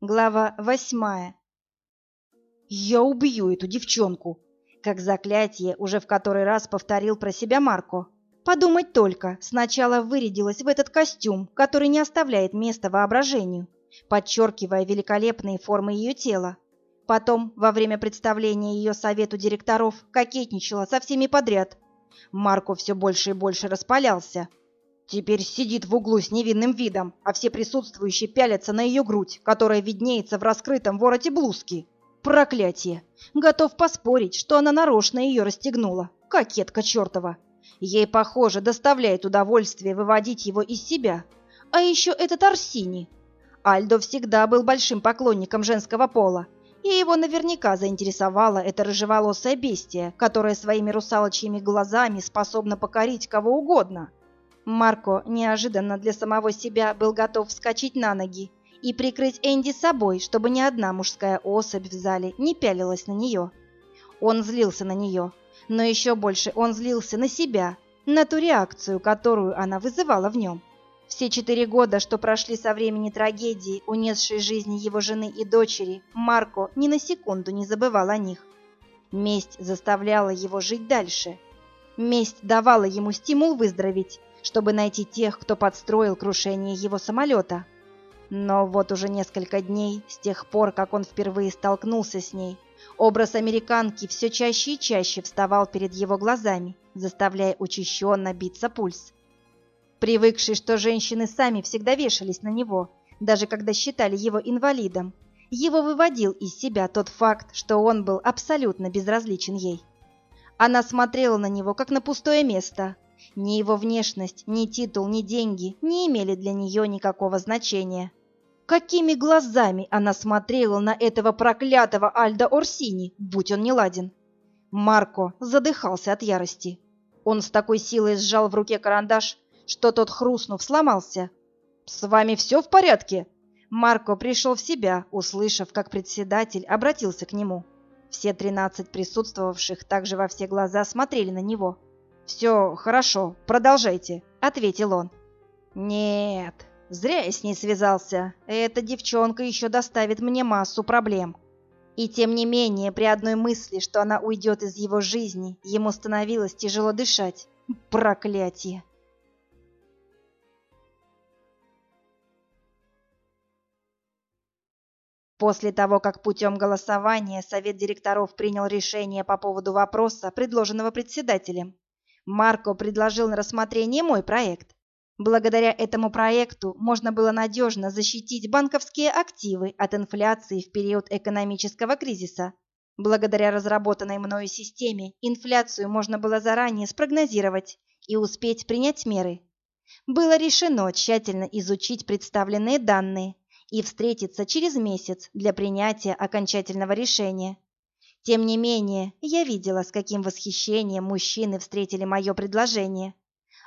Глава восьмая. «Я убью эту девчонку!» Как заклятие уже в который раз повторил про себя Марко. Подумать только, сначала вырядилась в этот костюм, который не оставляет места воображению, подчеркивая великолепные формы ее тела. Потом, во время представления ее совету директоров, кокетничала со всеми подряд. Марко все больше и больше распалялся, Теперь сидит в углу с невинным видом, а все присутствующие пялятся на ее грудь, которая виднеется в раскрытом вороте блузки. Проклятие! Готов поспорить, что она нарочно ее расстегнула. Кокетка чертова! Ей, похоже, доставляет удовольствие выводить его из себя. А еще этот Арсини. Альдо всегда был большим поклонником женского пола, и его наверняка заинтересовало это рыжеволосое бестие, которое своими русалочьими глазами способно покорить кого угодно. Марко неожиданно для самого себя был готов вскочить на ноги и прикрыть Энди собой, чтобы ни одна мужская особь в зале не пялилась на нее. Он злился на нее, но еще больше он злился на себя, на ту реакцию, которую она вызывала в нем. Все четыре года, что прошли со времени трагедии, унесшей жизни его жены и дочери, Марко ни на секунду не забывал о них. Месть заставляла его жить дальше. Месть давала ему стимул выздороветь, чтобы найти тех, кто подстроил крушение его самолета. Но вот уже несколько дней, с тех пор, как он впервые столкнулся с ней, образ американки все чаще и чаще вставал перед его глазами, заставляя учащенно биться пульс. Привыкший, что женщины сами всегда вешались на него, даже когда считали его инвалидом, его выводил из себя тот факт, что он был абсолютно безразличен ей. Она смотрела на него, как на пустое место, ни его внешность, ни титул, ни деньги не имели для нее никакого значения. Какими глазами она смотрела на этого проклятого Альда Орсини, будь он не ладен? Марко задыхался от ярости. Он с такой силой сжал в руке карандаш, что тот, хрустнув, сломался. «С вами все в порядке?» Марко пришел в себя, услышав, как председатель обратился к нему. Все тринадцать присутствовавших также во все глаза смотрели на него. «Все хорошо, продолжайте», — ответил он. «Нет, зря я с ней связался. Эта девчонка еще доставит мне массу проблем». И тем не менее, при одной мысли, что она уйдет из его жизни, ему становилось тяжело дышать. Проклятие! После того, как путем голосования совет директоров принял решение по поводу вопроса, предложенного председателем, Марко предложил на рассмотрение мой проект. Благодаря этому проекту можно было надежно защитить банковские активы от инфляции в период экономического кризиса. Благодаря разработанной мною системе инфляцию можно было заранее спрогнозировать и успеть принять меры. Было решено тщательно изучить представленные данные и встретиться через месяц для принятия окончательного решения. Тем не менее, я видела, с каким восхищением мужчины встретили мое предложение.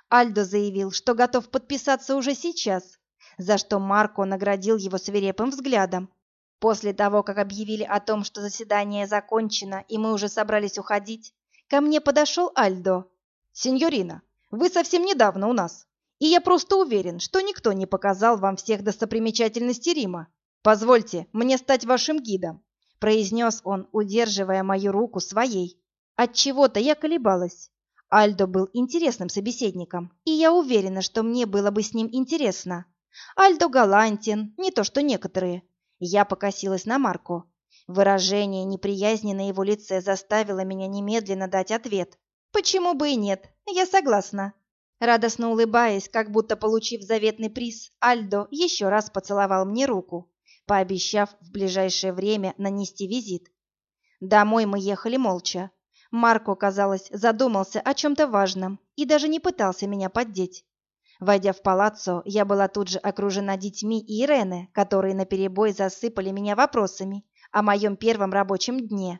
Альдо заявил, что готов подписаться уже сейчас, за что Марко наградил его свирепым взглядом. После того, как объявили о том, что заседание закончено и мы уже собрались уходить, ко мне подошел Альдо. «Сеньорина, вы совсем недавно у нас, и я просто уверен, что никто не показал вам всех достопримечательностей Рима. Позвольте мне стать вашим гидом произнес он, удерживая мою руку своей. От чего-то я колебалась. Альдо был интересным собеседником, и я уверена, что мне было бы с ним интересно. Альдо галантен, не то что некоторые. Я покосилась на Марко. Выражение неприязни на его лице заставило меня немедленно дать ответ. Почему бы и нет? Я согласна. Радостно улыбаясь, как будто получив заветный приз, Альдо еще раз поцеловал мне руку пообещав в ближайшее время нанести визит. Домой мы ехали молча. Марко, казалось, задумался о чем-то важном и даже не пытался меня поддеть. Войдя в палаццо, я была тут же окружена детьми и Ирене, которые наперебой засыпали меня вопросами о моем первом рабочем дне.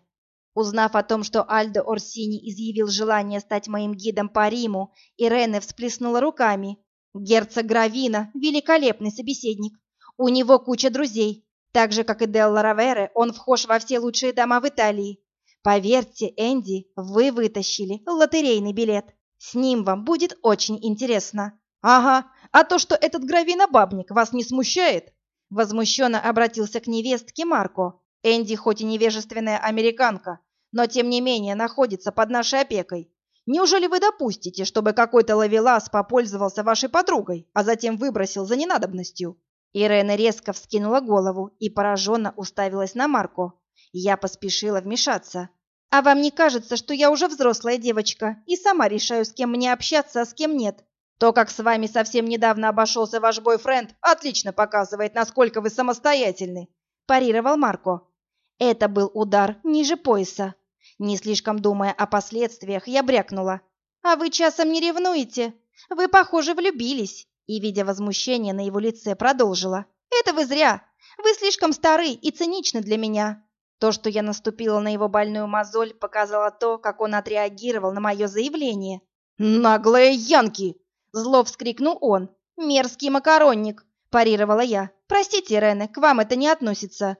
Узнав о том, что Альдо Орсини изъявил желание стать моим гидом по Риму, Ирене всплеснула руками. «Герцог Гравина – великолепный собеседник. У него куча друзей. Так же, как и Делла Равере, он вхож во все лучшие дома в Италии. Поверьте, Энди, вы вытащили лотерейный билет. С ним вам будет очень интересно. Ага, а то, что этот гравинобабник вас не смущает? Возмущенно обратился к невестке Марко. Энди хоть и невежественная американка, но тем не менее находится под нашей опекой. Неужели вы допустите, чтобы какой-то ловелас попользовался вашей подругой, а затем выбросил за ненадобностью?» Ирена резко вскинула голову и пораженно уставилась на Марко. Я поспешила вмешаться. «А вам не кажется, что я уже взрослая девочка и сама решаю, с кем мне общаться, а с кем нет? То, как с вами совсем недавно обошелся ваш бойфренд, отлично показывает, насколько вы самостоятельны», – парировал Марко. Это был удар ниже пояса. Не слишком думая о последствиях, я брякнула. «А вы часом не ревнуете? Вы, похоже, влюбились». И, видя возмущение на его лице, продолжила. «Это вы зря. Вы слишком стары и циничны для меня». То, что я наступила на его больную мозоль, показало то, как он отреагировал на мое заявление. «Наглые янки!» — зло вскрикнул он. «Мерзкий макаронник!» – парировала я. «Простите, Рене, к вам это не относится».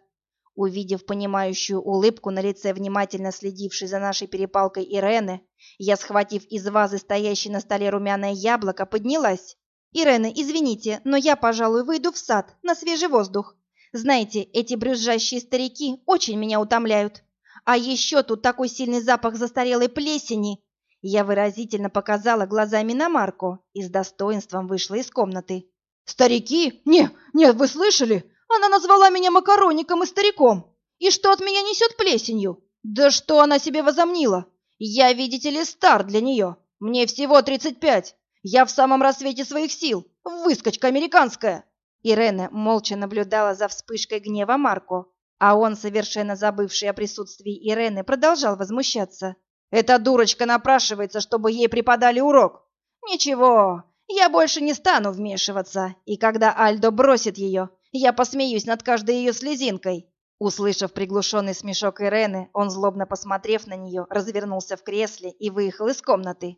Увидев понимающую улыбку на лице внимательно следившей за нашей перепалкой Ирены, я, схватив из вазы стоящей на столе румяное яблоко, поднялась. «Ирена, извините, но я, пожалуй, выйду в сад, на свежий воздух. Знаете, эти брюзжащие старики очень меня утомляют. А еще тут такой сильный запах застарелой плесени!» Я выразительно показала глазами на Марко и с достоинством вышла из комнаты. «Старики? Не, нет, вы слышали? Она назвала меня макаронником и стариком. И что от меня несет плесенью? Да что она себе возомнила? Я, видите ли, стар для нее. Мне всего тридцать пять. Я в самом рассвете своих сил. Выскочка американская. Ирена молча наблюдала за вспышкой гнева Марко, а он, совершенно забывший о присутствии Ирены, продолжал возмущаться. «Эта дурочка напрашивается, чтобы ей преподали урок. Ничего, я больше не стану вмешиваться, и когда Альдо бросит ее, я посмеюсь над каждой ее слезинкой. Услышав приглушенный смешок Ирены, он, злобно посмотрев на нее, развернулся в кресле и выехал из комнаты.